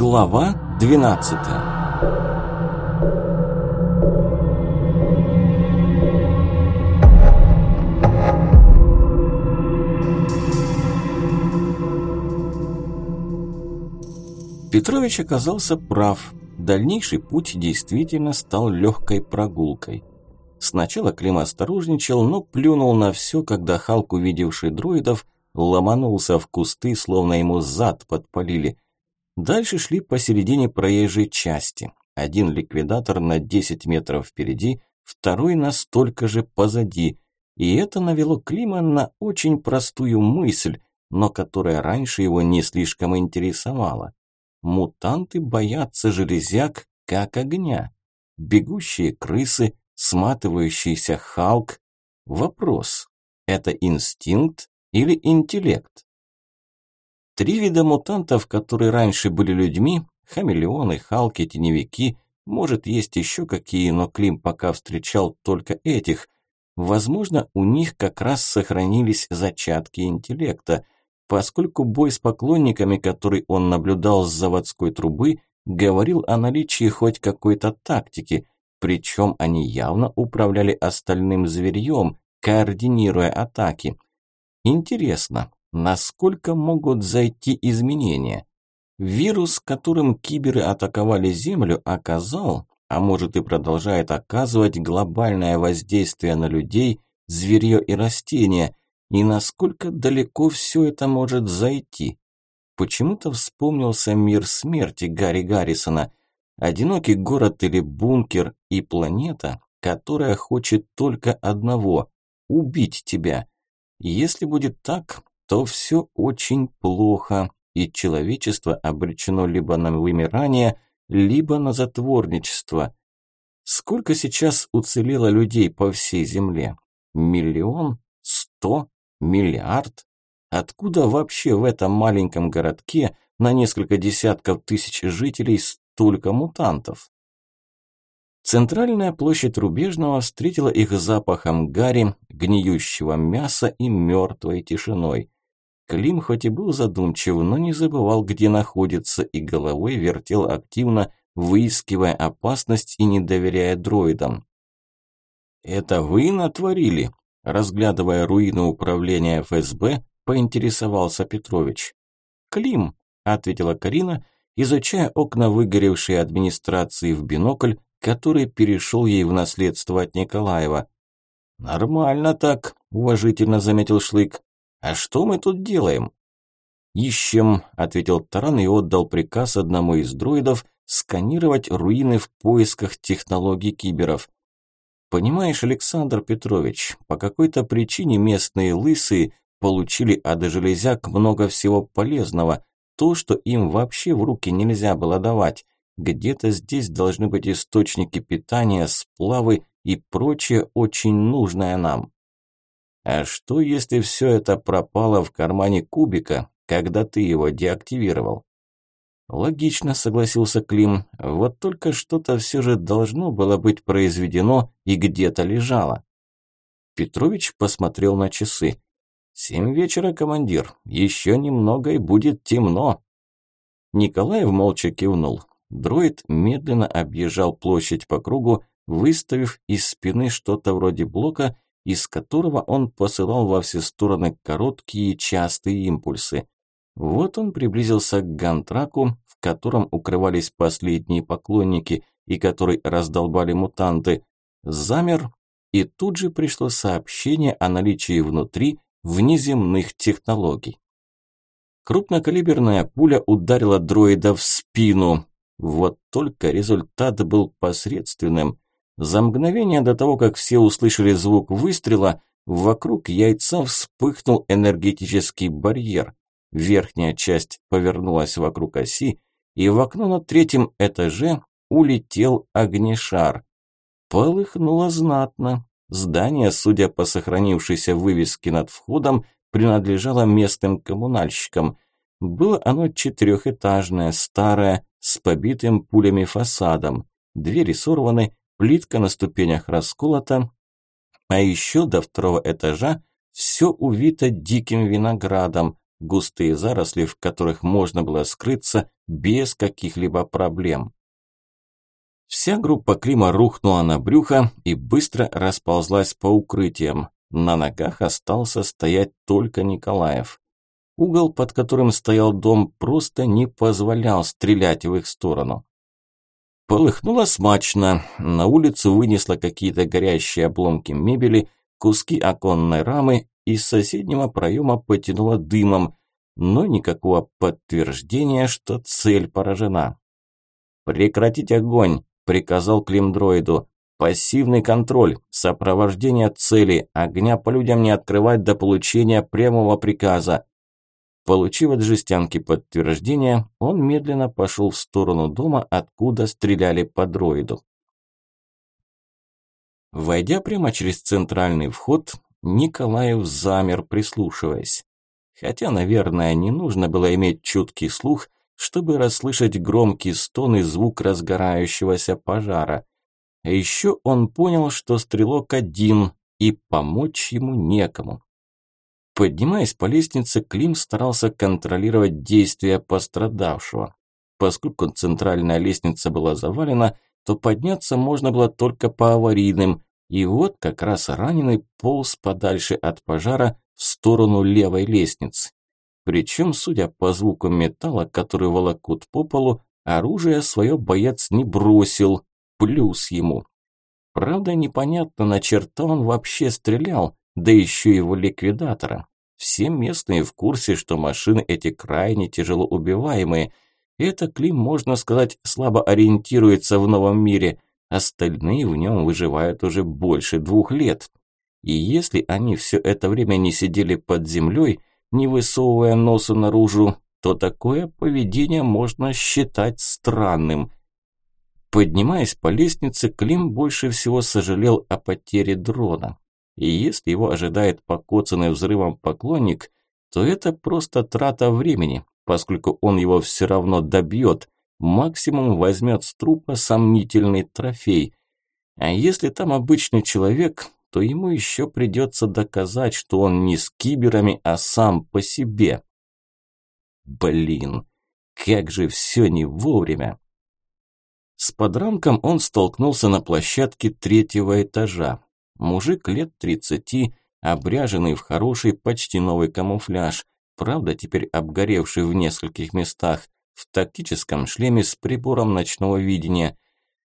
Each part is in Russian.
Глава 12 Петрович оказался прав. Дальнейший путь действительно стал легкой прогулкой. Сначала Клим осторожничал, но плюнул на все, когда Халк, увидевший дроидов, ломанулся в кусты, словно ему зад подпалили. Дальше шли посередине проезжей части. Один ликвидатор на 10 метров впереди, второй на столько же позади. И это навело Клима на очень простую мысль, но которая раньше его не слишком интересовала. Мутанты боятся железяк, как огня. Бегущие крысы, сматывающийся Халк. Вопрос, это инстинкт или интеллект? Три вида мутантов, которые раньше были людьми, хамелеоны, халки, теневики, может есть еще какие, но Клим пока встречал только этих. Возможно, у них как раз сохранились зачатки интеллекта, поскольку бой с поклонниками, который он наблюдал с заводской трубы, говорил о наличии хоть какой-то тактики – причем они явно управляли остальным зверьем, координируя атаки. Интересно, насколько могут зайти изменения? Вирус, которым киберы атаковали Землю, оказал, а может и продолжает оказывать глобальное воздействие на людей, зверье и растения, и насколько далеко все это может зайти. Почему-то вспомнился мир смерти Гарри Гаррисона, Одинокий город или бункер и планета, которая хочет только одного – убить тебя. Если будет так, то все очень плохо, и человечество обречено либо на вымирание, либо на затворничество. Сколько сейчас уцелело людей по всей Земле? Миллион? Сто? Миллиард? Откуда вообще в этом маленьком городке на несколько десятков тысяч жителей только мутантов. Центральная площадь Рубежного встретила их запахом гари, гниющего мяса и мертвой тишиной. Клим хоть и был задумчив, но не забывал, где находится, и головой вертел активно, выискивая опасность и не доверяя дроидам. «Это вы натворили?» Разглядывая руины управления ФСБ, поинтересовался Петрович. «Клим», – ответила Карина – изучая окна выгоревшей администрации в бинокль, который перешел ей в наследство от Николаева. «Нормально так», – уважительно заметил Шлык. «А что мы тут делаем?» «Ищем», – ответил Таран и отдал приказ одному из дроидов сканировать руины в поисках технологий киберов. «Понимаешь, Александр Петрович, по какой-то причине местные лысые получили от железяк много всего полезного, то, что им вообще в руки нельзя было давать. Где-то здесь должны быть источники питания, сплавы и прочее очень нужное нам. А что, если все это пропало в кармане кубика, когда ты его деактивировал? Логично, согласился Клим. Вот только что-то все же должно было быть произведено и где-то лежало. Петрович посмотрел на часы. «Семь вечера, командир. Еще немного и будет темно». Николаев молча кивнул. Дроид медленно объезжал площадь по кругу, выставив из спины что-то вроде блока, из которого он посылал во все стороны короткие частые импульсы. Вот он приблизился к гантраку, в котором укрывались последние поклонники и который раздолбали мутанты, замер, и тут же пришло сообщение о наличии внутри внеземных технологий. Крупнокалиберная пуля ударила дроида в спину. Вот только результат был посредственным. За мгновение до того, как все услышали звук выстрела, вокруг яйца вспыхнул энергетический барьер. Верхняя часть повернулась вокруг оси, и в окно на третьем этаже улетел огнешар. Полыхнуло знатно. Здание, судя по сохранившейся вывеске над входом, принадлежало местным коммунальщикам. Было оно четырехэтажное, старое, с побитым пулями фасадом. Двери сорваны, плитка на ступенях расколота, а еще до второго этажа все увито диким виноградом, густые заросли, в которых можно было скрыться, без каких-либо проблем. Вся группа Клима рухнула на брюхо и быстро расползлась по укрытиям. На ногах остался стоять только Николаев. Угол, под которым стоял дом, просто не позволял стрелять в их сторону. Полыхнуло смачно, на улицу вынесло какие-то горящие обломки мебели, куски оконной рамы, из соседнего проема потянуло дымом, но никакого подтверждения, что цель поражена. «Прекратить огонь!» – приказал Климдроиду. «Пассивный контроль, сопровождение цели, огня по людям не открывать до получения прямого приказа. Получив от жестянки подтверждение, он медленно пошел в сторону дома, откуда стреляли по дроиду. Войдя прямо через центральный вход, Николаев замер, прислушиваясь. Хотя, наверное, не нужно было иметь чуткий слух, чтобы расслышать громкий стон и звук разгорающегося пожара. А еще он понял, что стрелок один, и помочь ему некому. Поднимаясь по лестнице, Клим старался контролировать действия пострадавшего. Поскольку центральная лестница была завалена, то подняться можно было только по аварийным, и вот как раз раненый полз подальше от пожара в сторону левой лестницы. Причем, судя по звуку металла, который волокут по полу, оружие свое боец не бросил, плюс ему. Правда, непонятно, на черта он вообще стрелял, да еще его ликвидатора. Все местные в курсе, что машины эти крайне тяжело убиваемые. Это Клим, можно сказать, слабо ориентируется в новом мире. Остальные в нем выживают уже больше двух лет. И если они все это время не сидели под землей, не высовывая носу наружу, то такое поведение можно считать странным. Поднимаясь по лестнице, Клим больше всего сожалел о потере дрона. И если его ожидает покоцанный взрывом поклонник, то это просто трата времени, поскольку он его все равно добьет, максимум возьмет с трупа сомнительный трофей. А если там обычный человек, то ему еще придется доказать, что он не с киберами, а сам по себе. Блин, как же все не вовремя. С подранком он столкнулся на площадке третьего этажа. Мужик лет тридцати, обряженный в хороший, почти новый камуфляж, правда теперь обгоревший в нескольких местах, в тактическом шлеме с прибором ночного видения.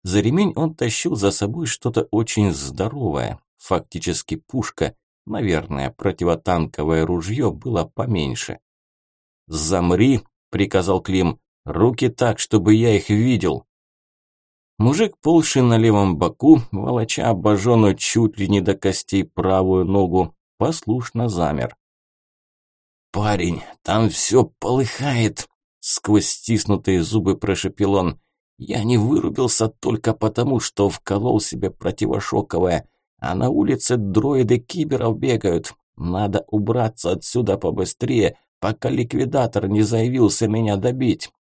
За ремень он тащил за собой что-то очень здоровое, фактически пушка, наверное, противотанковое ружье было поменьше. «Замри», – приказал Клим, – «руки так, чтобы я их видел». Мужик, полший на левом боку, волоча обожженную чуть ли не до костей правую ногу, послушно замер. «Парень, там все полыхает!» Сквозь стиснутые зубы прошепел он. «Я не вырубился только потому, что вколол себе противошоковое, а на улице дроиды киберов бегают. Надо убраться отсюда побыстрее, пока ликвидатор не заявился меня добить».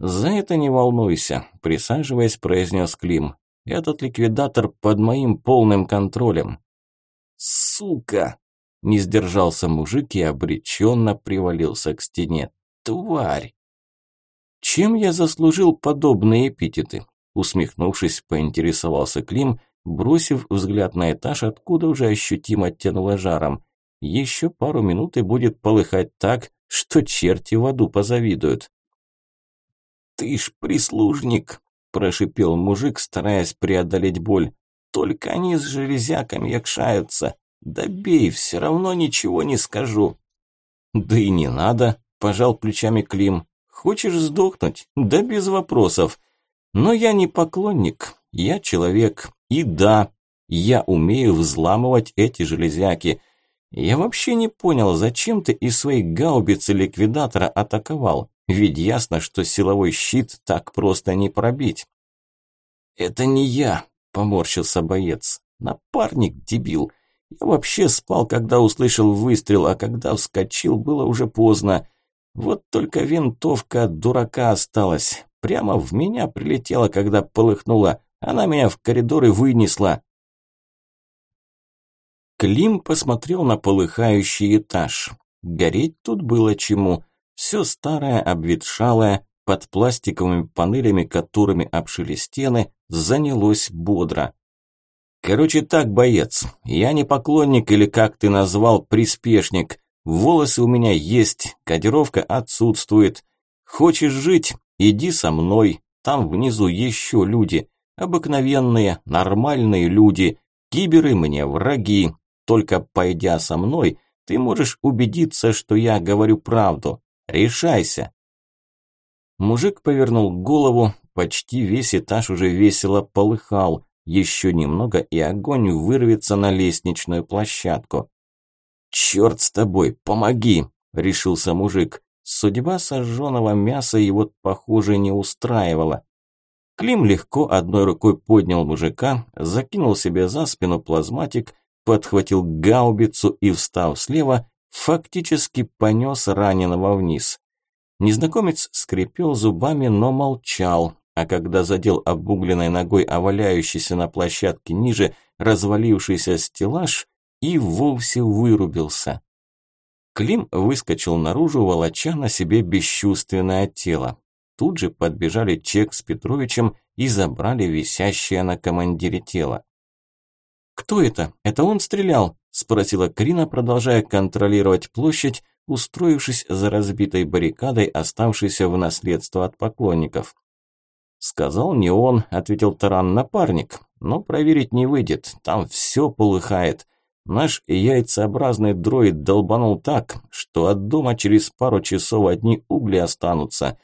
«За это не волнуйся», – присаживаясь, произнес Клим. «Этот ликвидатор под моим полным контролем». «Сука!» – не сдержался мужик и обреченно привалился к стене. «Тварь!» «Чем я заслужил подобные эпитеты?» Усмехнувшись, поинтересовался Клим, бросив взгляд на этаж, откуда уже ощутимо тянуло жаром. Еще пару минут и будет полыхать так, что черти в аду позавидуют. «Ты ж прислужник!» – прошипел мужик, стараясь преодолеть боль. «Только они с железяками якшаются. Да бей, все равно ничего не скажу». «Да и не надо», – пожал плечами Клим. «Хочешь сдохнуть? Да без вопросов. Но я не поклонник, я человек. И да, я умею взламывать эти железяки. Я вообще не понял, зачем ты из своей гаубицы ликвидатора атаковал. Ведь ясно, что силовой щит так просто не пробить. «Это не я», – поморщился боец. «Напарник, дебил. Я вообще спал, когда услышал выстрел, а когда вскочил, было уже поздно. Вот только винтовка от дурака осталась. Прямо в меня прилетела, когда полыхнула. Она меня в коридор и вынесла». Клим посмотрел на полыхающий этаж. Гореть тут было чему. Все старое, обветшалое, под пластиковыми панелями, которыми обшили стены, занялось бодро. Короче так, боец, я не поклонник или, как ты назвал, приспешник. Волосы у меня есть, кодировка отсутствует. Хочешь жить? Иди со мной. Там внизу еще люди. Обыкновенные, нормальные люди. Киберы мне враги. Только пойдя со мной, ты можешь убедиться, что я говорю правду. Решайся. Мужик повернул голову, почти весь этаж уже весело полыхал. Еще немного, и огонь вырвется на лестничную площадку. «Черт с тобой, помоги!» – решился мужик. Судьба сожженного мяса его, похоже, не устраивала. Клим легко одной рукой поднял мужика, закинул себе за спину плазматик, подхватил гаубицу и, встав слева, фактически понес раненого вниз. Незнакомец скрипел зубами, но молчал, а когда задел обугленной ногой оваляющийся на площадке ниже развалившийся стеллаж, и вовсе вырубился. Клим выскочил наружу, волоча на себе бесчувственное тело. Тут же подбежали Чек с Петровичем и забрали висящее на командире тело. «Кто это? Это он стрелял?» – спросила Крина, продолжая контролировать площадь, устроившись за разбитой баррикадой, оставшейся в наследство от поклонников. «Сказал не он», – ответил Таран, – «напарник. Но проверить не выйдет, там все полыхает. Наш яйцеобразный дроид долбанул так, что от дома через пару часов одни угли останутся.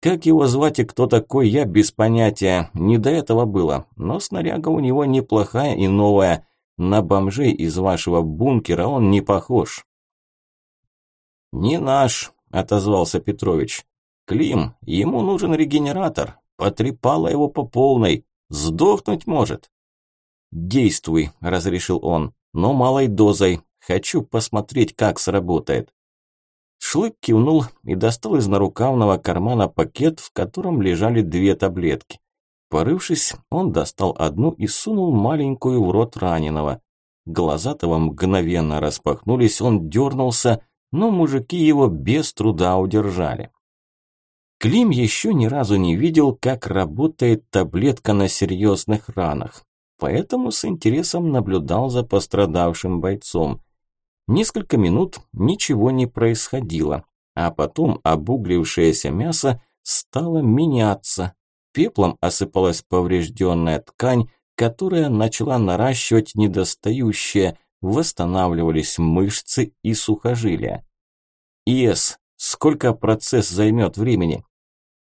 Как его звать и кто такой, я без понятия, не до этого было. Но снаряга у него неплохая и новая. На бомжей из вашего бункера он не похож». «Не наш», – отозвался Петрович. «Клим, ему нужен регенератор. Потрепало его по полной. Сдохнуть может». «Действуй», – разрешил он, – «но малой дозой. Хочу посмотреть, как сработает». Шлык кивнул и достал из нарукавного кармана пакет, в котором лежали две таблетки. Порывшись, он достал одну и сунул маленькую в рот раненого. Глаза того мгновенно распахнулись, он дернулся, но мужики его без труда удержали. Клим еще ни разу не видел, как работает таблетка на серьезных ранах, поэтому с интересом наблюдал за пострадавшим бойцом. Несколько минут ничего не происходило, а потом обуглившееся мясо стало меняться. Пеплом осыпалась поврежденная ткань, которая начала наращивать недостающее, восстанавливались мышцы и сухожилия. ИС, сколько процесс займет времени?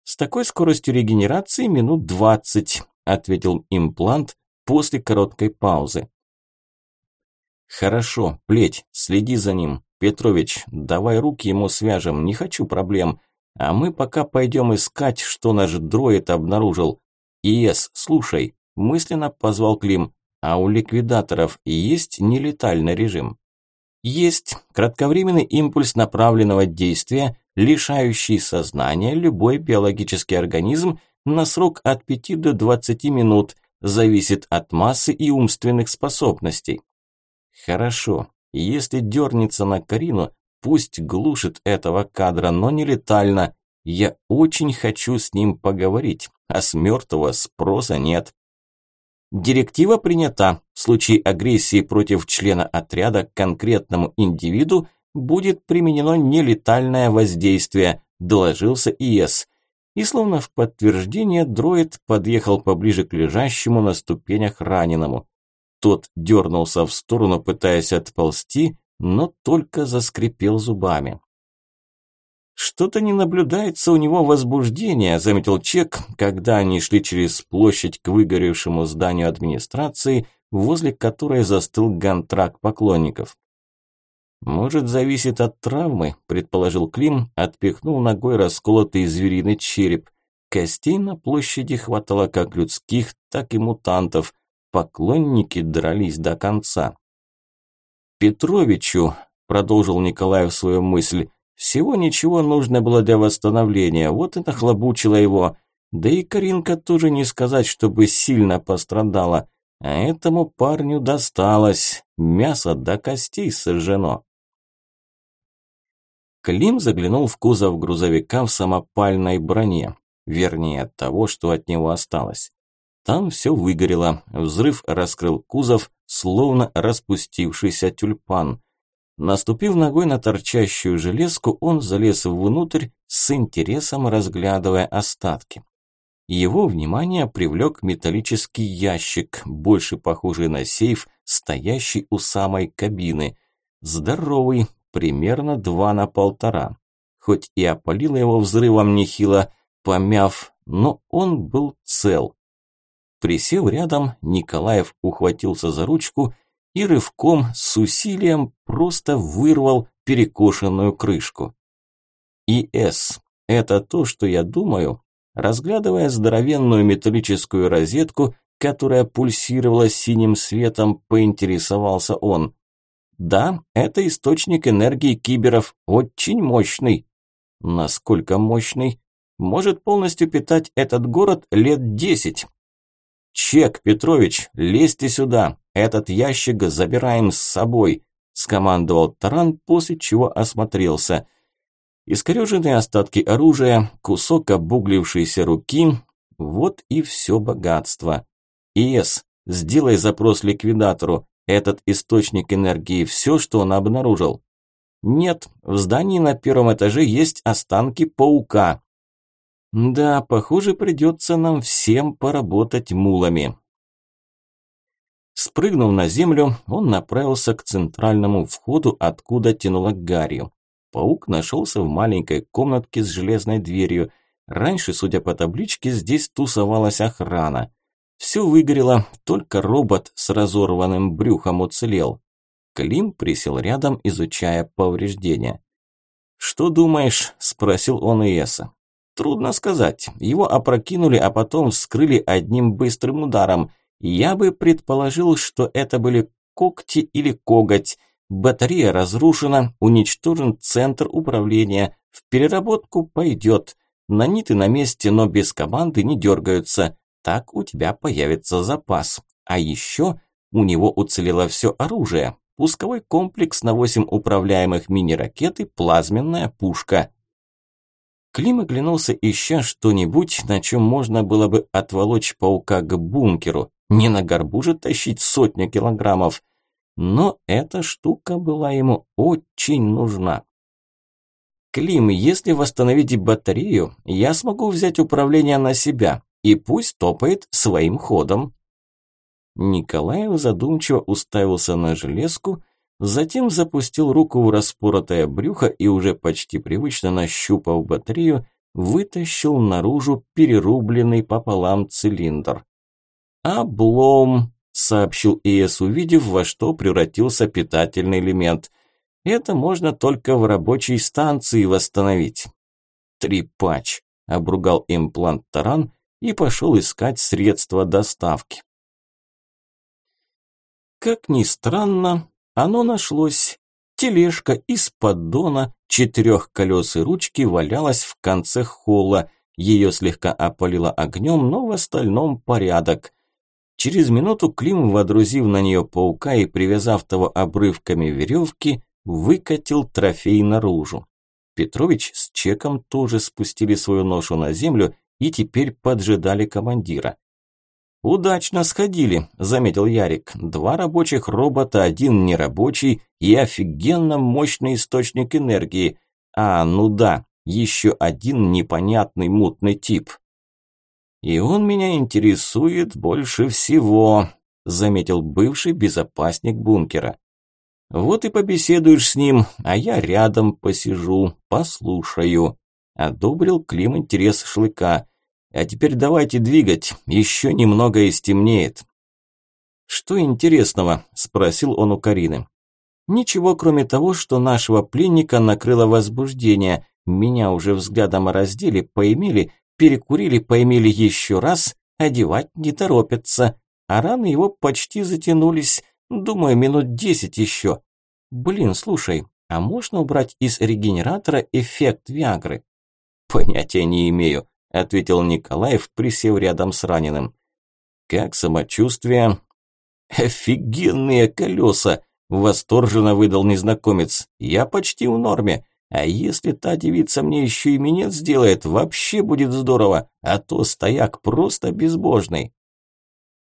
С такой скоростью регенерации минут 20, ответил имплант после короткой паузы. Хорошо, плеть, следи за ним. Петрович, давай руки ему свяжем, не хочу проблем. А мы пока пойдем искать, что наш дроид обнаружил. ИС, слушай, мысленно позвал Клим, а у ликвидаторов есть нелетальный режим? Есть кратковременный импульс направленного действия, лишающий сознания любой биологический организм на срок от 5 до 20 минут, зависит от массы и умственных способностей. Хорошо, если дернется на Карину, пусть глушит этого кадра, но не летально. Я очень хочу с ним поговорить, а с мертвого спроса нет. Директива принята. В случае агрессии против члена отряда к конкретному индивиду будет применено нелетальное воздействие, доложился ИС. И словно в подтверждение дроид подъехал поближе к лежащему на ступенях раненому. Тот дернулся в сторону, пытаясь отползти, но только заскрипел зубами. «Что-то не наблюдается у него возбуждения», – заметил Чек, когда они шли через площадь к выгоревшему зданию администрации, возле которой застыл гантрак поклонников. «Может, зависит от травмы», – предположил Клим, отпихнул ногой расколотый звериный череп. Костей на площади хватало как людских, так и мутантов. Поклонники дрались до конца. «Петровичу», – продолжил Николаев свою мысль, – «всего ничего нужно было для восстановления, вот и нахлобучило его. Да и Каринка тоже не сказать, чтобы сильно пострадала». А этому парню досталось. Мясо до костей сожжено. Клим заглянул в кузов грузовика в самопальной броне, вернее от того, что от него осталось. Там все выгорело, взрыв раскрыл кузов, словно распустившийся тюльпан. Наступив ногой на торчащую железку, он залез внутрь, с интересом разглядывая остатки. Его внимание привлек металлический ящик, больше похожий на сейф, стоящий у самой кабины. Здоровый, примерно два на полтора. Хоть и опалило его взрывом нехило, помяв, но он был цел. Присев рядом, Николаев ухватился за ручку и рывком с усилием просто вырвал перекошенную крышку. ИС – это то, что я думаю, разглядывая здоровенную металлическую розетку, которая пульсировала синим светом, поинтересовался он. Да, это источник энергии киберов, очень мощный. Насколько мощный? Может полностью питать этот город лет десять. Чек, Петрович, лезьте сюда, этот ящик забираем с собой, скомандовал Таран, после чего осмотрелся. Искореженные остатки оружия, кусок обуглившейся руки, вот и все богатство. ИС, сделай запрос ликвидатору, этот источник энергии все, что он обнаружил? Нет, в здании на первом этаже есть останки паука. Да, похоже, придется нам всем поработать мулами. Спрыгнув на землю, он направился к центральному входу, откуда тянуло гарью. Паук нашелся в маленькой комнатке с железной дверью. Раньше, судя по табличке, здесь тусовалась охрана. Все выгорело, только робот с разорванным брюхом уцелел. Клим присел рядом, изучая повреждения. «Что думаешь?» – спросил он Иеса. «Трудно сказать. Его опрокинули, а потом вскрыли одним быстрым ударом. Я бы предположил, что это были когти или коготь. Батарея разрушена, уничтожен центр управления. В переработку пойдет. Наниты на месте, но без команды не дергаются так у тебя появится запас. А еще у него уцелело все оружие. Пусковой комплекс на 8 управляемых мини-ракет и плазменная пушка. Клим оглянулся, ища что-нибудь, на чем можно было бы отволочь паука к бункеру. Не на горбу же тащить сотню килограммов. Но эта штука была ему очень нужна. Клим, если восстановить батарею, я смогу взять управление на себя, и пусть топает своим ходом. Николаев задумчиво уставился на железку, затем запустил руку в распоротое брюхо и уже почти привычно нащупав батарею, вытащил наружу перерубленный пополам цилиндр. «Облом!» – сообщил ИС, увидев, во что превратился питательный элемент. «Это можно только в рабочей станции восстановить». «Трепач!» – обругал имплант Таран и пошел искать средства доставки. Как ни странно, оно нашлось. Тележка из поддона, четырех колес и ручки валялась в конце холла. Ее слегка опалило огнем, но в остальном порядок. Через минуту Клим, водрузив на нее паука и привязав того обрывками веревки, выкатил трофей наружу. Петрович с Чеком тоже спустили свою ношу на землю и теперь поджидали командира. «Удачно сходили», – заметил Ярик. «Два рабочих робота, один нерабочий и офигенно мощный источник энергии. А, ну да, еще один непонятный мутный тип». «И он меня интересует больше всего», – заметил бывший безопасник бункера. «Вот и побеседуешь с ним, а я рядом посижу, послушаю» одобрил Клим интерес шлыка. А теперь давайте двигать, еще немного и стемнеет. Что интересного? спросил он у Карины. Ничего, кроме того, что нашего пленника накрыло возбуждение. Меня уже взглядом раздели, поимели, перекурили, поимели еще раз, одевать не торопятся. А раны его почти затянулись, думаю, минут десять еще. Блин, слушай, а можно убрать из регенератора эффект Виагры? «Понятия не имею», – ответил Николаев, присев рядом с раненым. «Как самочувствие?» «Офигенные колеса!» – восторженно выдал незнакомец. «Я почти в норме. А если та девица мне еще и минет сделает, вообще будет здорово, а то стояк просто безбожный.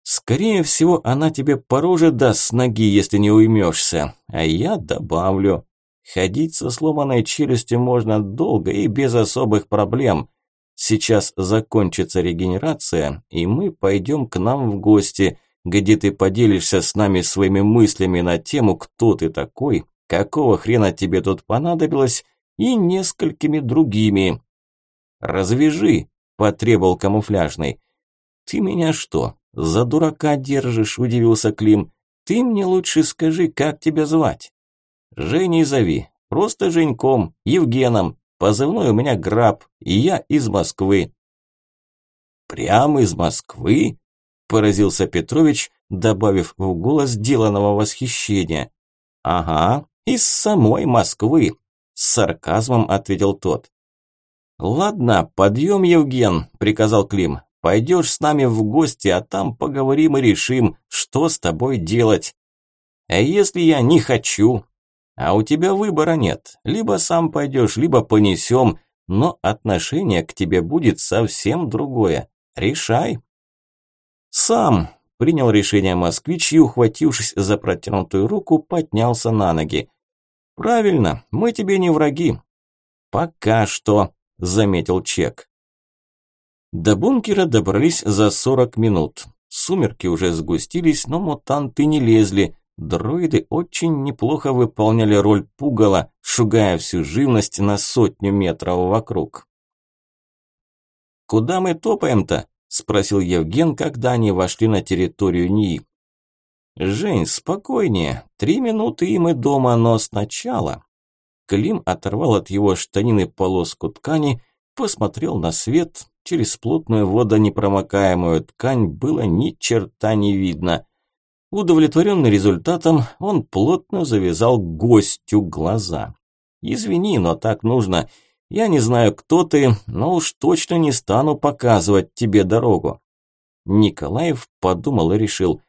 Скорее всего, она тебе по роже даст с ноги, если не уймешься. А я добавлю. Ходить со сломанной челюстью можно долго и без особых проблем. Сейчас закончится регенерация, и мы пойдем к нам в гости, где ты поделишься с нами своими мыслями на тему, кто ты такой, какого хрена тебе тут понадобилось, и несколькими другими. «Развяжи», – потребовал камуфляжный. «Ты меня что, за дурака держишь?» – удивился Клим. «Ты мне лучше скажи, как тебя звать?» «Женей зови, просто Женьком, Евгеном, позывной у меня Граб, и я из Москвы». «Прям из Москвы?» – поразился Петрович, добавив в голос деланного восхищения. «Ага, из самой Москвы», – с сарказмом ответил тот. «Ладно, подъем, Евген», – приказал Клим. «Пойдешь с нами в гости, а там поговорим и решим, что с тобой делать. А если я не хочу? А у тебя выбора нет. Либо сам пойдешь, либо понесем, но отношение к тебе будет совсем другое. Решай». «Сам», – принял решение москвич и, ухватившись за протянутую руку, поднялся на ноги. «Правильно, мы тебе не враги». «Пока что», – заметил Чек. До бункера добрались за 40 минут. Сумерки уже сгустились, но мутанты не лезли. Дроиды очень неплохо выполняли роль пугала, шугая всю живность на сотню метров вокруг. «Куда мы топаем-то?» – спросил Евген, когда они вошли на территорию НИИ. «Жень, спокойнее. Три минуты и мы дома, но сначала...» Клим оторвал от его штанины полоску ткани, посмотрел на свет. Через плотную водонепромокаемую ткань было ни черта не видно. Удовлетворенный результатом, он плотно завязал гостю глаза. «Извини, но так нужно. Я не знаю, кто ты, но уж точно не стану показывать тебе дорогу». Николаев подумал и решил –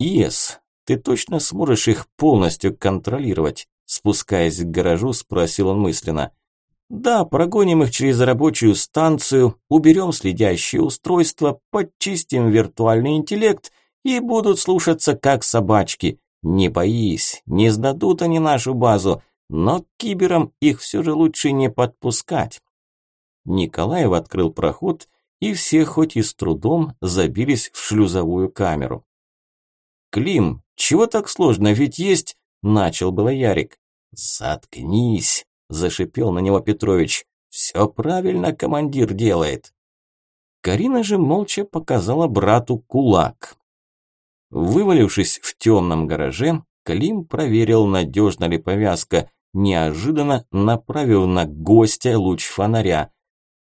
«Иес, ты точно сможешь их полностью контролировать?» Спускаясь к гаражу, спросил он мысленно. «Да, прогоним их через рабочую станцию, уберем следящие устройства, подчистим виртуальный интеллект и будут слушаться как собачки. Не боись, не сдадут они нашу базу, но к киберам их все же лучше не подпускать». Николаев открыл проход, и все хоть и с трудом забились в шлюзовую камеру. «Клим, чего так сложно, ведь есть...» – начал было Ярик. «Заткнись!» – зашипел на него Петрович. «Все правильно командир делает». Карина же молча показала брату кулак. Вывалившись в темном гараже, Клим проверил, надежна ли повязка, неожиданно направив на гостя луч фонаря.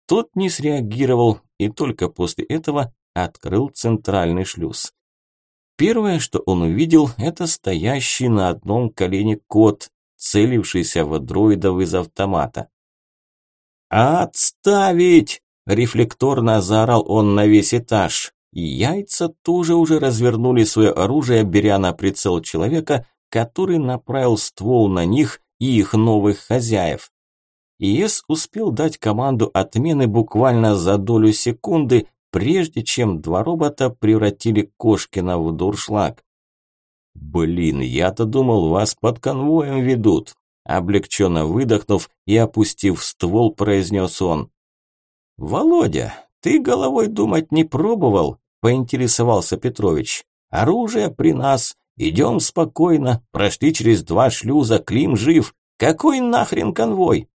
Тот не среагировал и только после этого открыл центральный шлюз. Первое, что он увидел, это стоящий на одном колене кот, целившийся в дроидов из автомата. «Отставить!» – рефлекторно заорал он на весь этаж. Яйца тоже уже развернули свое оружие, беря на прицел человека, который направил ствол на них и их новых хозяев. ИС успел дать команду отмены буквально за долю секунды, прежде чем два робота превратили Кошкина в дуршлаг. «Блин, я-то думал, вас под конвоем ведут», облегченно выдохнув и опустив ствол, произнес он. «Володя, ты головой думать не пробовал?» – поинтересовался Петрович. «Оружие при нас, идем спокойно, прошли через два шлюза, Клим жив. Какой нахрен конвой?»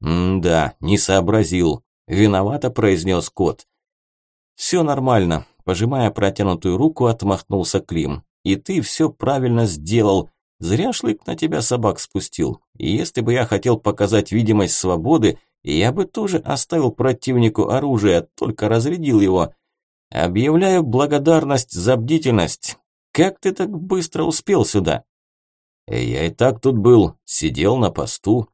«М-да, не сообразил», – виновато произнес кот. «Все нормально», – пожимая протянутую руку, отмахнулся Клим. «И ты все правильно сделал. Зря шлык на тебя собак спустил. И если бы я хотел показать видимость свободы, я бы тоже оставил противнику оружие, только разрядил его. Объявляю благодарность за бдительность. Как ты так быстро успел сюда?» «Я и так тут был, сидел на посту».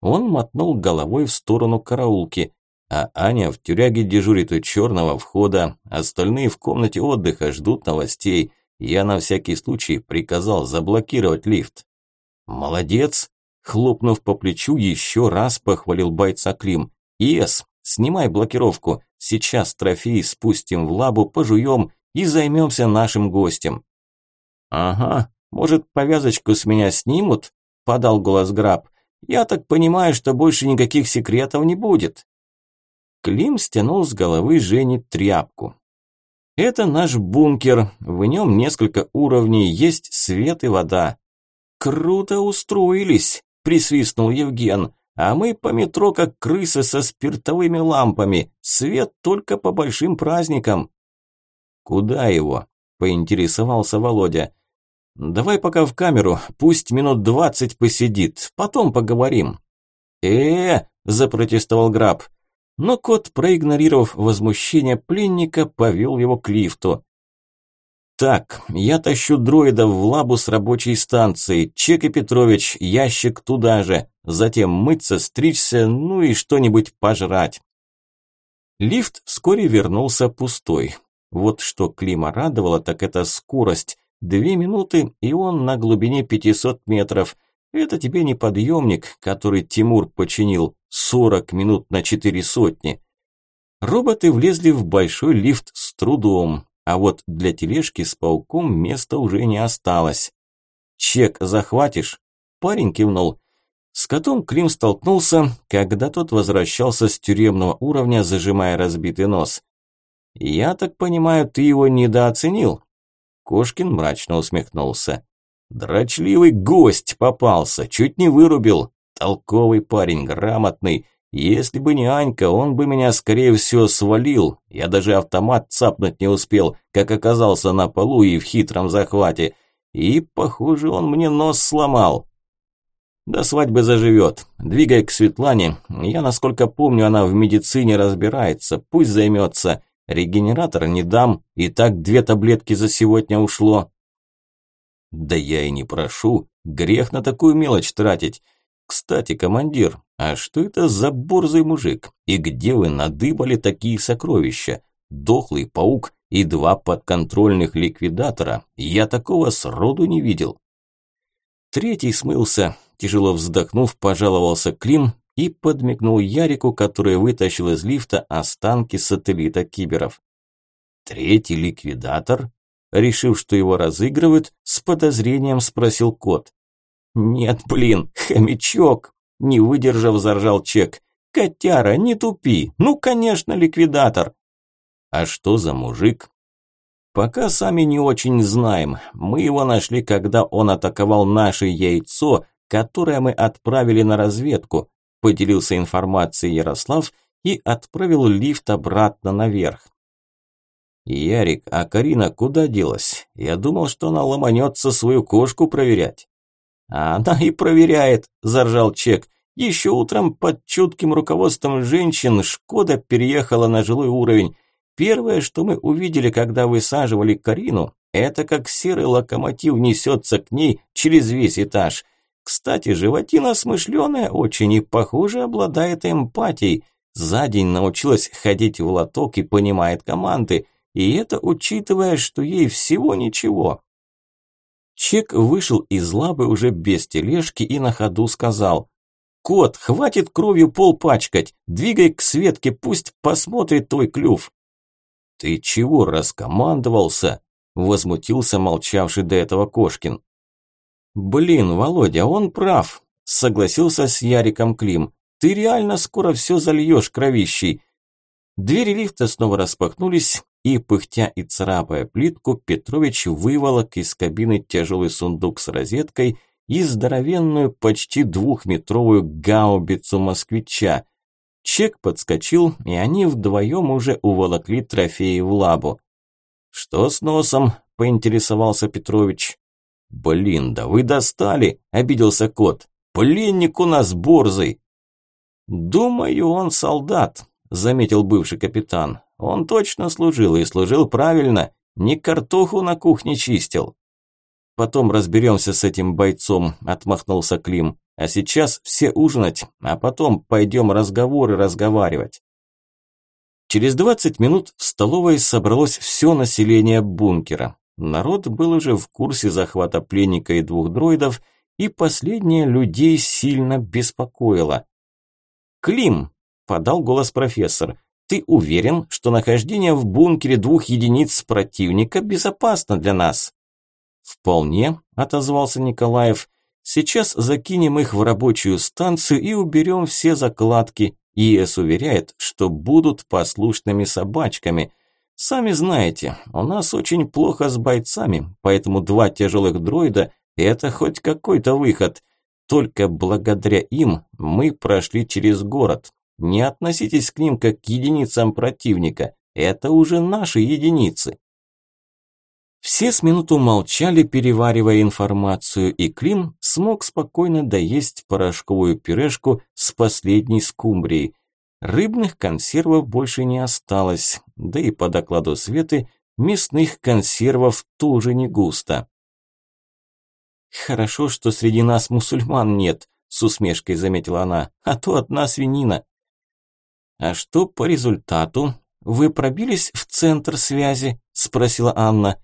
Он мотнул головой в сторону караулки. А Аня в тюряге дежурит у черного входа, остальные в комнате отдыха ждут новостей. Я на всякий случай приказал заблокировать лифт. «Молодец!» – Хлопнув по плечу, еще раз похвалил бойца Клим. «Ес, снимай блокировку. Сейчас трофей спустим в лабу, пожуем и займемся нашим гостем». «Ага, может, повязочку с меня снимут?» – подал голос Граб. «Я так понимаю, что больше никаких секретов не будет». Клим стянул с головы Жени тряпку. «Это наш бункер, в нем несколько уровней, есть свет и вода». «Круто устроились», – присвистнул Евген. «А мы по метро как крысы со спиртовыми лампами, свет только по большим праздникам». «Куда его?» – поинтересовался Володя. «Давай пока в камеру, пусть минут двадцать посидит, потом поговорим». «Э-э-э», запротестовал Граб. Но кот, проигнорировав возмущение пленника, повел его к лифту. «Так, я тащу дроидов в лабу с рабочей станции. Чек и Петрович, ящик туда же. Затем мыться, стричься, ну и что-нибудь пожрать». Лифт вскоре вернулся пустой. Вот что Клима радовало, так это скорость. Две минуты, и он на глубине 500 метров. Это тебе не подъемник, который Тимур починил. 40 минут на четыре сотни. Роботы влезли в большой лифт с трудом, а вот для тележки с пауком места уже не осталось. «Чек захватишь?» Парень кивнул. С котом Клим столкнулся, когда тот возвращался с тюремного уровня, зажимая разбитый нос. «Я так понимаю, ты его недооценил?» Кошкин мрачно усмехнулся. «Дрочливый гость попался, чуть не вырубил. Толковый парень, грамотный. Если бы не Анька, он бы меня, скорее всего, свалил. Я даже автомат цапнуть не успел, как оказался на полу и в хитром захвате. И, похоже, он мне нос сломал. До свадьбы заживет. Двигай к Светлане. Я, насколько помню, она в медицине разбирается. Пусть займется. Регенератор не дам. И так две таблетки за сегодня ушло. Да я и не прошу. Грех на такую мелочь тратить. Кстати, командир, а что это за борзый мужик? И где вы надыбали такие сокровища? Дохлый паук и два подконтрольных ликвидатора. Я такого сроду не видел. Третий смылся, тяжело вздохнув, пожаловался Клим и подмигнул Ярику, который вытащил из лифта останки сателлита киберов. Третий ликвидатор? Решив, что его разыгрывают, с подозрением спросил кот. «Нет, блин, хомячок!» Не выдержав, заржал Чек. «Котяра, не тупи! Ну, конечно, ликвидатор!» «А что за мужик?» «Пока сами не очень знаем. Мы его нашли, когда он атаковал наше яйцо, которое мы отправили на разведку», поделился информацией Ярослав и отправил лифт обратно наверх. «Ярик, а Карина куда делась? Я думал, что она ломанется свою кошку проверять». «А она и проверяет», – заржал Чек. «Еще утром под чутким руководством женщин Шкода переехала на жилой уровень. Первое, что мы увидели, когда высаживали Карину, это как серый локомотив несется к ней через весь этаж. Кстати, животина смышленая очень и, похоже, обладает эмпатией. За день научилась ходить в лоток и понимает команды. И это учитывая, что ей всего ничего. Чек вышел из лабы уже без тележки и на ходу сказал. «Кот, хватит кровью пол пачкать, двигай к Светке, пусть посмотрит твой клюв». «Ты чего раскомандовался?» – возмутился молчавший до этого Кошкин. «Блин, Володя, он прав», – согласился с Яриком Клим. «Ты реально скоро все зальешь кровищей». Двери лифта снова распахнулись, и, пыхтя и царапая плитку, Петрович выволок из кабины тяжелый сундук с розеткой и здоровенную, почти двухметровую гаубицу москвича. Чек подскочил, и они вдвоем уже уволокли трофеи в лабу. «Что с носом?» – поинтересовался Петрович. «Блин, да вы достали!» – обиделся кот. «Пленник у нас борзый!» «Думаю, он солдат», – заметил бывший капитан. Он точно служил и служил правильно, не картоху на кухне чистил. Потом разберемся с этим бойцом, отмахнулся Клим. А сейчас все ужинать, а потом пойдем разговоры разговаривать. Через 20 минут в столовой собралось все население бункера. Народ был уже в курсе захвата пленника и двух дроидов, и последнее людей сильно беспокоило. «Клим!» – подал голос профессор. «Ты уверен, что нахождение в бункере двух единиц противника безопасно для нас?» «Вполне», – отозвался Николаев. «Сейчас закинем их в рабочую станцию и уберем все закладки. ИС уверяет, что будут послушными собачками. Сами знаете, у нас очень плохо с бойцами, поэтому два тяжелых дроида – это хоть какой-то выход. Только благодаря им мы прошли через город. Не относитесь к ним как к единицам противника. Это уже наши единицы. Все с минуту молчали, переваривая информацию, и Клим смог спокойно доесть порошковую пюрешку с последней скумбрией. Рыбных консервов больше не осталось, да и по докладу Светы мясных консервов тоже не густо. «Хорошо, что среди нас мусульман нет», – с усмешкой заметила она, – «а то одна свинина». «А что по результату? Вы пробились в центр связи?» – спросила Анна.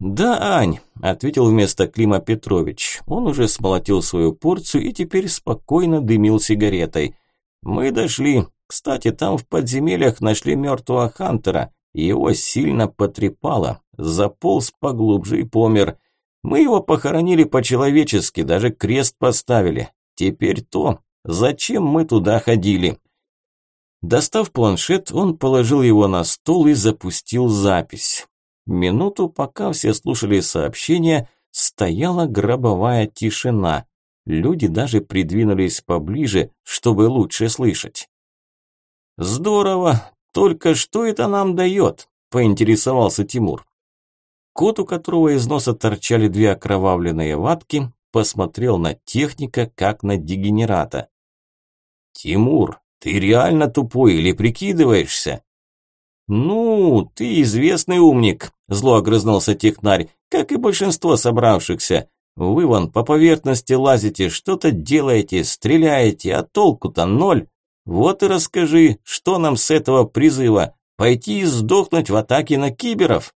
«Да, Ань», – ответил вместо Клима Петрович. Он уже смолотил свою порцию и теперь спокойно дымил сигаретой. «Мы дошли. Кстати, там в подземельях нашли мертвого Хантера. Его сильно потрепало. Заполз поглубже и помер. Мы его похоронили по-человечески, даже крест поставили. Теперь то, зачем мы туда ходили». Достав планшет, он положил его на стол и запустил запись. Минуту, пока все слушали сообщение, стояла гробовая тишина. Люди даже придвинулись поближе, чтобы лучше слышать. «Здорово! Только что это нам дает?» – поинтересовался Тимур. Кот, у которого из носа торчали две окровавленные ватки, посмотрел на техника, как на дегенерата. «Тимур, ты реально тупой или прикидываешься?» «Ну, ты известный умник», – зло огрызнулся технарь, как и большинство собравшихся. «Вы вон по поверхности лазите, что-то делаете, стреляете, а толку-то ноль. Вот и расскажи, что нам с этого призыва? Пойти и сдохнуть в атаке на киберов?»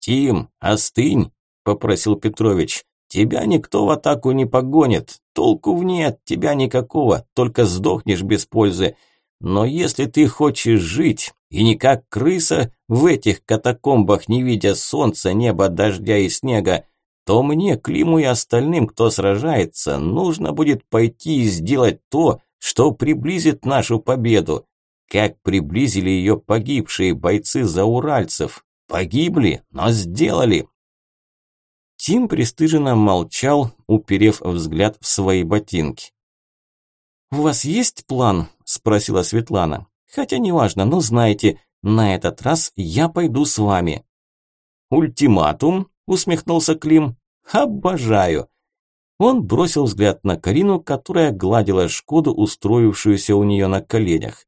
«Тим, остынь», – попросил Петрович. «Тебя никто в атаку не погонит. Толку в ней от тебя никакого, только сдохнешь без пользы. Но если ты хочешь жить, и не как крыса в этих катакомбах, не видя солнца, неба, дождя и снега, то мне, Климу и остальным, кто сражается, нужно будет пойти и сделать то, что приблизит нашу победу. Как приблизили ее погибшие бойцы зауральцев. Погибли, но сделали. Тим пристыженно молчал, уперев взгляд в свои ботинки. «У вас есть план?» – спросила Светлана. «Хотя неважно, но знаете, на этот раз я пойду с вами». «Ультиматум?» – усмехнулся Клим. «Обожаю!» Он бросил взгляд на Карину, которая гладила Шкоду, устроившуюся у нее на коленях.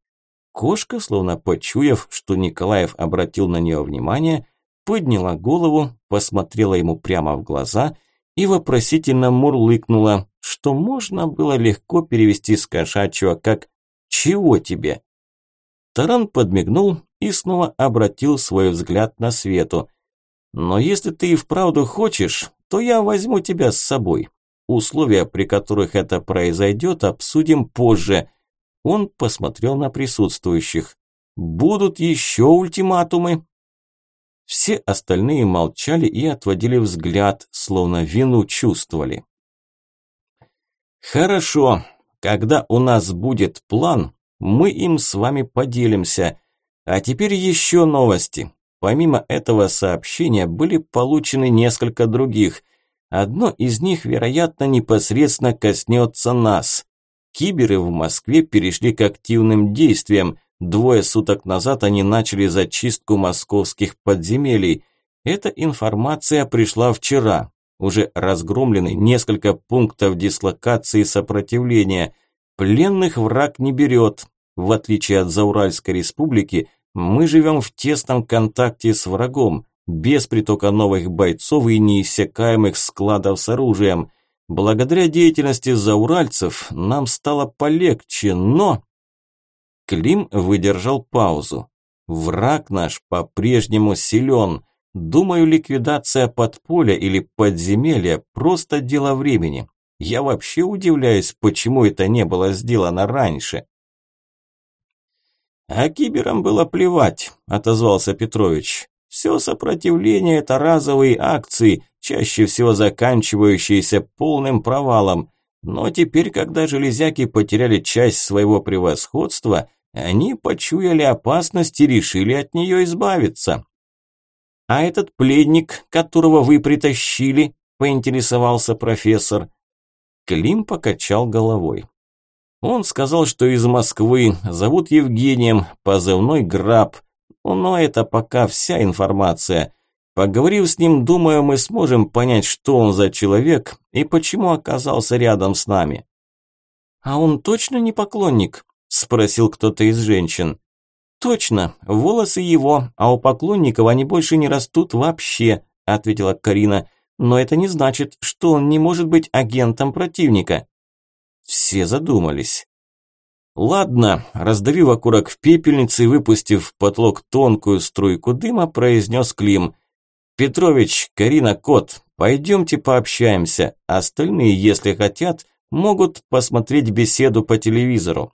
Кошка, словно почуяв, что Николаев обратил на нее внимание, подняла голову, посмотрела ему прямо в глаза и вопросительно мурлыкнула, что можно было легко перевести с кошачьего как «Чего тебе?». Таран подмигнул и снова обратил свой взгляд на Свету. «Но если ты и вправду хочешь, то я возьму тебя с собой. Условия, при которых это произойдет, обсудим позже». Он посмотрел на присутствующих. «Будут еще ультиматумы?» Все остальные молчали и отводили взгляд, словно вину чувствовали. «Хорошо. Когда у нас будет план, мы им с вами поделимся. А теперь еще новости. Помимо этого сообщения были получены несколько других. Одно из них, вероятно, непосредственно коснется нас. Киберы в Москве перешли к активным действиям. Двое суток назад они начали зачистку московских подземелий. Эта информация пришла вчера. Уже разгромлены несколько пунктов дислокации сопротивления. Пленных враг не берет. В отличие от Зауральской республики, мы живем в тесном контакте с врагом, без притока новых бойцов и неиссякаемых складов с оружием. Благодаря деятельности зауральцев нам стало полегче, но... Клим выдержал паузу. Враг наш по-прежнему силен. Думаю, ликвидация подполья или подземелья – просто дело времени. Я вообще удивляюсь, почему это не было сделано раньше. «А киберам было плевать», – отозвался Петрович. «Все сопротивление – это разовые акции, чаще всего заканчивающиеся полным провалом. Но теперь, когда железяки потеряли часть своего превосходства, они почуяли опасность и решили от нее избавиться. «А этот пленник, которого вы притащили?» – поинтересовался профессор. Клим покачал головой. Он сказал, что из Москвы, зовут Евгением, позывной Граб. Но это пока вся информация. Поговорив с ним, думаю, мы сможем понять, что он за человек и почему оказался рядом с нами. «А он точно не поклонник?» – спросил кто-то из женщин. «Точно, волосы его, а у поклонников они больше не растут вообще», – ответила Карина. «Но это не значит, что он не может быть агентом противника». Все задумались. «Ладно», – раздавив окурок в пепельнице и выпустив в потолок тонкую струйку дыма, произнес Клим. «Петрович, Карина, Кот, пойдемте пообщаемся. Остальные, если хотят, могут посмотреть беседу по телевизору».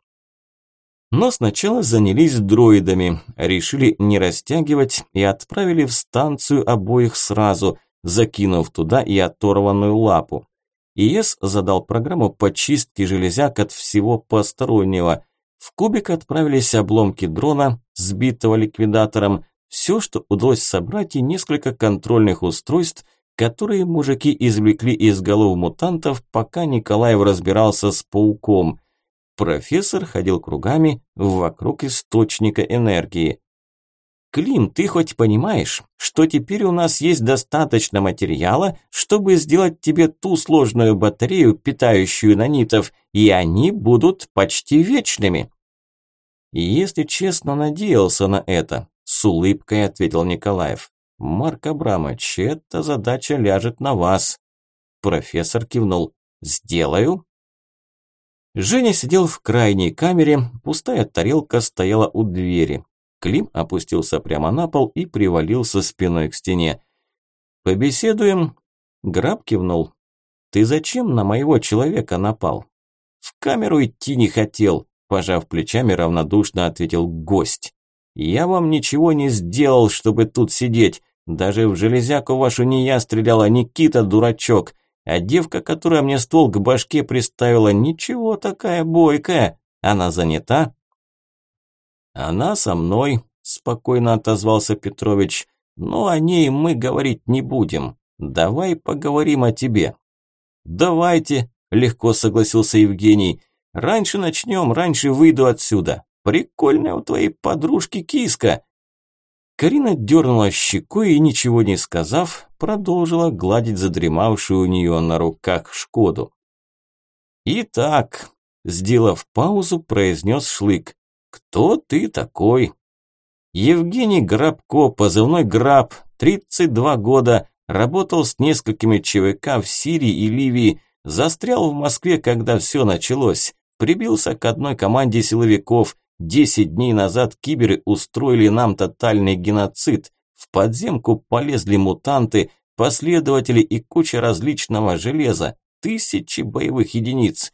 Но сначала занялись дроидами, решили не растягивать и отправили в станцию обоих сразу, закинув туда и оторванную лапу. ИС задал программу по чистке железяк от всего постороннего. В кубик отправились обломки дрона, сбитого ликвидатором, все, что удалось собрать, и несколько контрольных устройств, которые мужики извлекли из голов мутантов, пока Николаев разбирался с пауком. Профессор ходил кругами вокруг источника энергии. «Клим, ты хоть понимаешь, что теперь у нас есть достаточно материала, чтобы сделать тебе ту сложную батарею, питающую нанитов, и они будут почти вечными?» Если честно, надеялся на это. С улыбкой ответил Николаев. «Марк Абрамович, эта задача ляжет на вас». Профессор кивнул. «Сделаю». Женя сидел в крайней камере, пустая тарелка стояла у двери. Клим опустился прямо на пол и привалился спиной к стене. «Побеседуем?» Граб кивнул. «Ты зачем на моего человека напал?» «В камеру идти не хотел», пожав плечами, равнодушно ответил гость. «Я вам ничего не сделал, чтобы тут сидеть. Даже в железяку вашу не я стрелял, а Никита, дурачок. А девка, которая мне ствол к башке приставила, ничего такая бойкая. Она занята?» «Она со мной», – спокойно отозвался Петрович. «Но о ней мы говорить не будем. Давай поговорим о тебе». «Давайте», – легко согласился Евгений. «Раньше начнем, раньше выйду отсюда. Прикольная у твоей подружки киска. Карина дернула щекой и, ничего не сказав, продолжила гладить задремавшую у нее на руках Шкоду. «Итак», – сделав паузу, произнес Шлык, – «кто ты такой?» Евгений Грабко, позывной Граб, 32 года, работал с несколькими ЧВК в Сирии и Ливии, застрял в Москве, когда все началось, прибился к одной команде силовиков, Десять дней назад киберы устроили нам тотальный геноцид. В подземку полезли мутанты, последователи и куча различного железа. Тысячи боевых единиц.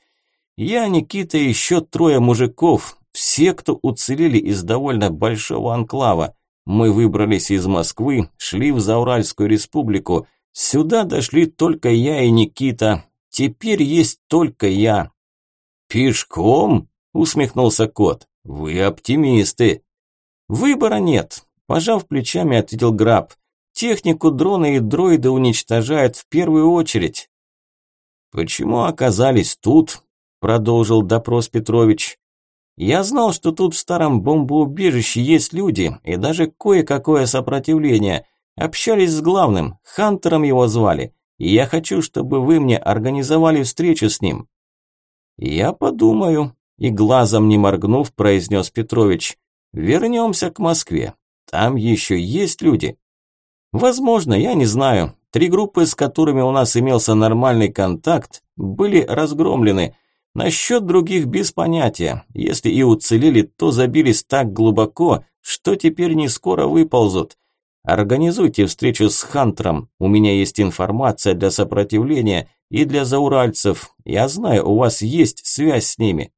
Я, Никита и еще трое мужиков. Все, кто уцелели из довольно большого анклава. Мы выбрались из Москвы, шли в Зауральскую республику. Сюда дошли только я и Никита. Теперь есть только я. «Пешком?» – усмехнулся кот. «Вы оптимисты!» «Выбора нет», – пожав плечами, ответил Граб. «Технику дроны и дроиды уничтожают в первую очередь». «Почему оказались тут?» – продолжил допрос Петрович. «Я знал, что тут в старом бомбоубежище есть люди и даже кое-какое сопротивление. Общались с главным, Хантером его звали, и я хочу, чтобы вы мне организовали встречу с ним». «Я подумаю», и глазом не моргнув, произнес Петрович. Вернемся к Москве. Там еще есть люди. Возможно, я не знаю. Три группы, с которыми у нас имелся нормальный контакт, были разгромлены. Насчет других без понятия. Если и уцелели, то забились так глубоко, что теперь не скоро выползут. Организуйте встречу с Хантером. У меня есть информация для сопротивления и для зауральцев. Я знаю, у вас есть связь с ними.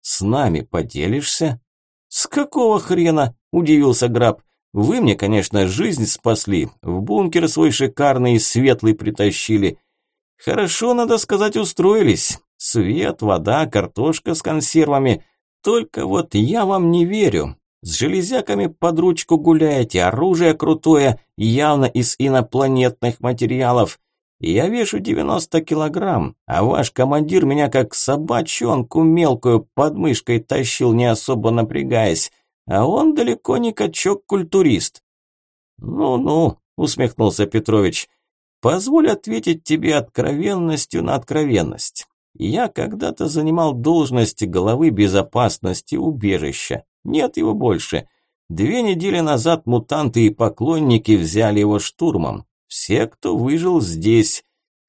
С нами поделишься? С какого хрена? Удивился Граб. Вы мне, конечно, жизнь спасли. В бункер свой шикарный и светлый притащили. Хорошо, надо сказать, устроились. Свет, вода, картошка с консервами. Только вот я вам не верю. С железяками под ручку гуляете, оружие крутое, явно из инопланетных материалов. Я вешу 90 килограмм, а ваш командир меня как собачонку мелкую под мышкой тащил, не особо напрягаясь. А он далеко не качок-культурист. «Ну-ну», – усмехнулся Петрович, – «позволь ответить тебе откровенностью на откровенность. Я когда-то занимал должность главы безопасности убежища. Нет его больше. Две недели назад мутанты и поклонники взяли его штурмом. Все, кто выжил здесь.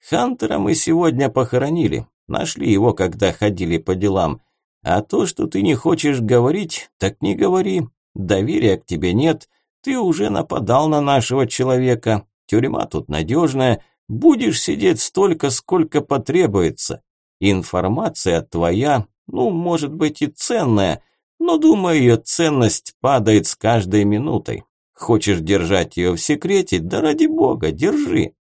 Хантера мы сегодня похоронили. Нашли его, когда ходили по делам. А то, что ты не хочешь говорить, так не говори. Доверия к тебе нет. Ты уже нападал на нашего человека. Тюрьма тут надежная. Будешь сидеть столько, сколько потребуется. Информация твоя, ну, может быть и ценная, но, думаю, ее ценность падает с каждой минутой. Хочешь держать ее в секрете? Да ради бога, держи.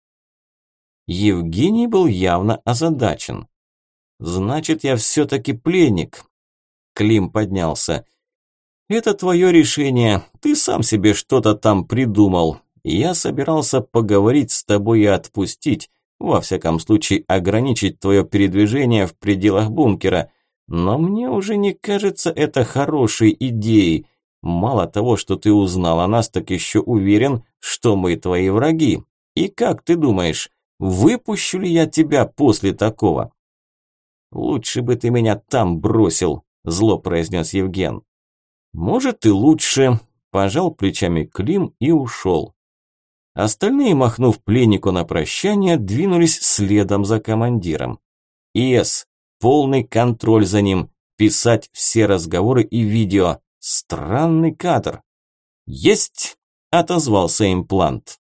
Евгений был явно озадачен. «Значит, я все-таки пленник». Клим поднялся. «Это твое решение. Ты сам себе что-то там придумал. Я собирался поговорить с тобой и отпустить. Во всяком случае, ограничить твое передвижение в пределах бункера. Но мне уже не кажется это хорошей идеей. Мало того, что ты узнал о нас, так еще уверен, что мы твои враги. И как ты думаешь, выпущу ли я тебя после такого? Лучше бы ты меня там бросил, зло произнес Евген. Может и лучше, пожал плечами Клим и ушел. Остальные, махнув пленнику на прощание, двинулись следом за командиром. «Ис, полный контроль за ним, писать все разговоры и видео. Странный кадр. Есть, отозвался имплант.